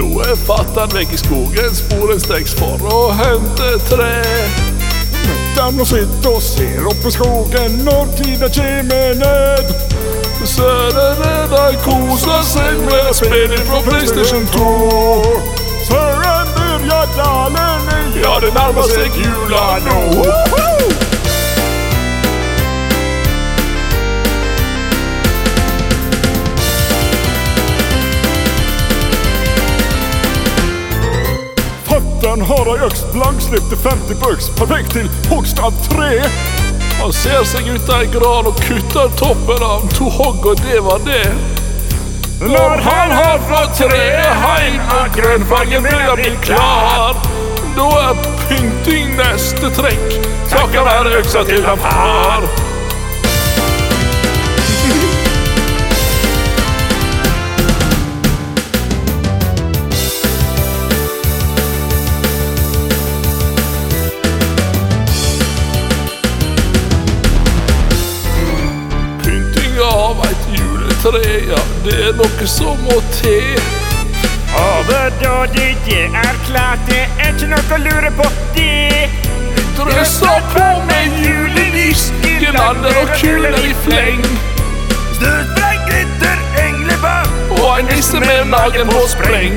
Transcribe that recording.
gjorde fattan väck i skogen, spåren sträcks for och hämte trä. Mättan och sitt och ser upp i skogen, norrtida Kimened. Söderräddar kosar sig med spelet från Playstation 2. Sören börjar dalen i, Ja, det närmar sig jula och Den har ej öxt blankslip till 50 bucks, perfekt till högst entré. Han ser sig utan gran och kuttar toppen av Tuhog och det var det. När han har fått trähajn och grönfärgen börjar bli klar Då är pynting nästa träck Saken är öxa till han far ja det är något som å te Overdå det är klart, det är inte något att lura på det. Rösta på med juleniss, girlander och kulor i fläng Snöspräng, glitter, änglebar. och en nisse med nageln på spräng.